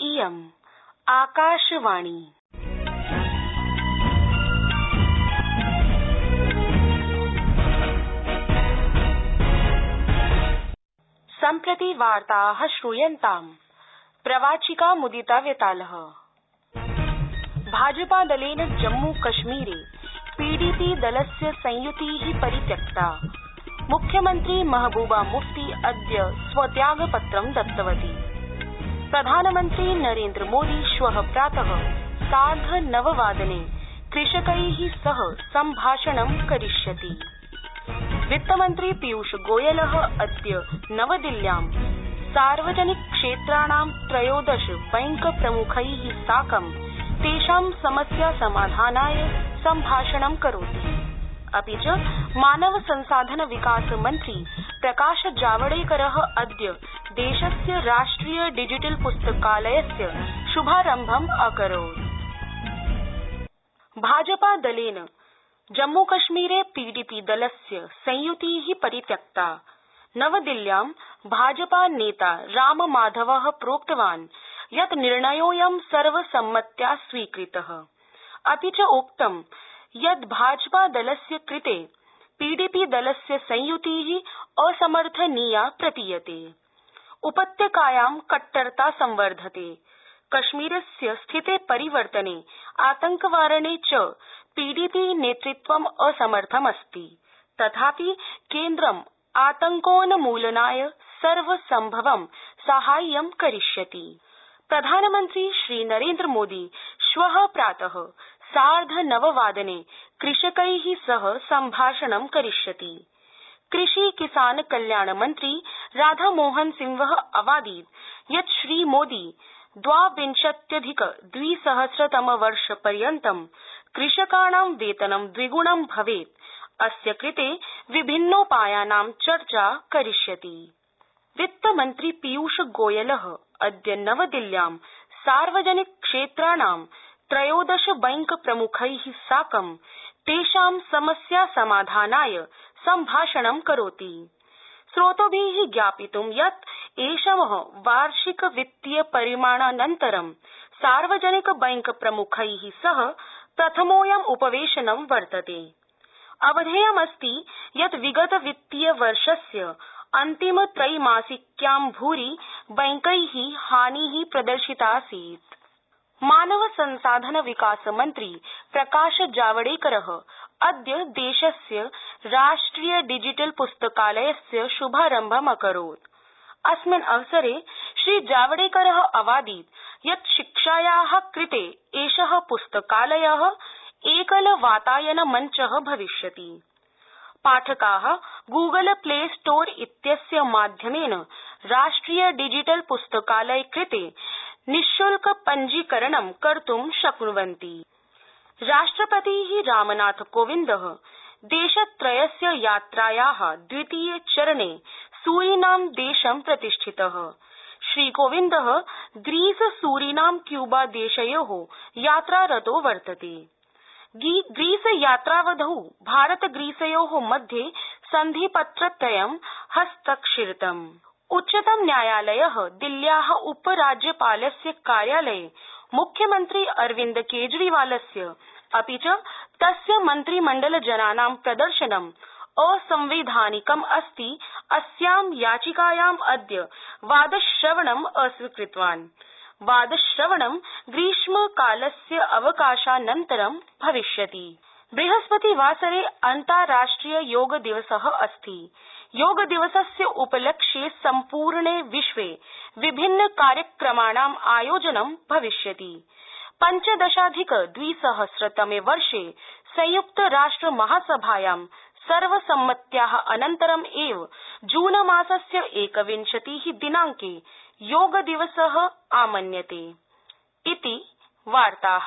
इयम् आकाशवाणी। सम्प्रति वार्ता श्रूयन्ताम्। प्रवाचिका मुदिता वेताल। भाजपादलेन जम्मूकश्मीरे पीडीपी दलस्य संयुति परित्यक्ता। मुख्यमन्त्री महबूबा मुफ्ती अद्य स्वत्यागपत्रं दत्तवती। प्रधानमन्त्री नरेन्द्रमोदी श्व प्रात। सार्धनववादने कृषकै सह सम्भाषणं करिष्यति। वित्तमन्त्री पीयूषगोयल अद्य नवदिल्ल्यां सार्वजनिक क्षेत्राणां त्रयोदश बैंक प्रमुखै साकं तेषां समस्या समाधानाय सम्भाषणं करोति। अपि च मानव संसाधन विकास मन्त्री प्रकाश जावडेकर अद्य देशस्य राष्ट्रिय डिजिटल पुस्तकालयस्य शुभारम्भम् अकरोत्। भाजपादलेन पीडीपी दलस्य संयुति परित्यक्ता। नवदिल्ल्यां भाजपा नेता राममाधव प्रोक्तवान् यत् निर्णयोऽयं सर्वसम्मत्या स्वीकृत। अपि च उक्तं यत् भाजपादलस्य कृते पीडीपी दलस्य संयुति असमर्थनीया प्रतीयते। उपत्यकायां कट्टरता संवर्धते। कश्मीरस्य स्थिते परिवर्तने, आतंकवारणे च पीडीपी नेतृत्वं असमर्थमस्ति। तथापि केन्द्रं आतंकोन्मूलनाय सर्वसम्भवं साहाय्यं करिष्यति। प्रधानमन्त्री श्रीनरेन्द्रमोदी श्व प्रात सार्धनववादने कृषकै सह सम्भाषणं करिष्यति। कृषि किसान कल्याण मन्त्री राधामोहन सिंह अवादीत्, यत् श्रीमोदी द्वाविंशत्यधिक द्विसहस्रतमवर्षपर्यन्तं कृषकाणां वेतनं द्विगुणं भवेत्। अस्य कृते विभिन्नोपायानां चर्चा करिष्यति। वित्तमन्त्री पीयूषगोयल अद्य नवदिल्ल्यां सार्वजनिक क्षेत्राणां त्रयोदश बैंक प्रमुखै साकं तेषां समस्या समाधानाय सम्भाषणं करोति। स्रोतोभि ज्ञापितं यत् एषम वार्षिक वित्तीय परिमाणानन्तरं सार्वजनिक बैंक प्रमुखै सह प्रथमोऽयं उपवेशनं वर्तते। अवधेयमस्ति यत् विगत वित्तीय वर्षस्य अन्तिम त्रैमासिक्यां भूरि बैंकै हानि प्रदर्शितासीत् मानव संसाधन विकास मन्त्री प्रकाश जावडेकर अद्य देशस्य राष्ट्रिय डिजिटल पुस्तकालयस्य शुभारम्भम् अकरोत्। अस्मिन् अवसरे श्रीजावडेकर अवादीत् यत् शिक्षाया कृते एष पुस्तकालय एकल वातायन मञ्च भविष्यति। पाठका गूगल प्ले स्टोर इत्यस्य माध्यमेन राष्ट्रिय डिजिटल पुस्तकालय कृते निश्ल्क पञ्जीकरणं कर्तुं शक्नुवन्ति। राष्ट्रपति रामनाथ कोविन्द देशत्रयस्य यात्राया द्वितीये चरणे सूरीनाम देशं प्रतिष्ठित। श्रीकोविन्द ग्रीस सूरीनाम क्यूबा देशयो यात्रारतो वर्तते। ग्रीस यात्रावधौ भारत ग्रीसयो मध्ये सन्धिपत्रत्रयं हस्ताक्षरितम्। उच्चतम न्यायालय दिल्ल्या उपराज्यपालस्य कार्यालये मुख्यमन्त्री अरविन्द केजरीवालस्य अपि च तस्य मन्त्रिमण्डलजनानां प्रदर्शनं असंवैधानिकम् अस्ति। अस्यां याचिकायाम् अद्य वादश्रवणम् अस्वीकृतवान्। वादश्रवणं ग्रीष्मकालस्य अवकाशानन्तरं भविष्यति। बृहस्पतिवासरे अन्ताराष्ट्रिय योग दिवस अस्ति। योगदिवसस्य उपलक्ष्ये सम्पूर्णे विश्वे विभिन्न कार्यक्रमाणाम् आयोजनं भविष्यति। पञ्चदशाधिक द्विसहस्रतमे वर्षे संयुक्तराष्ट्र महासभायां सर्वसम्मत्या अनन्तरं एव जूनमासस्य एकविंशति दिनांके योगदिवस आमन्यते। इति वार्ता।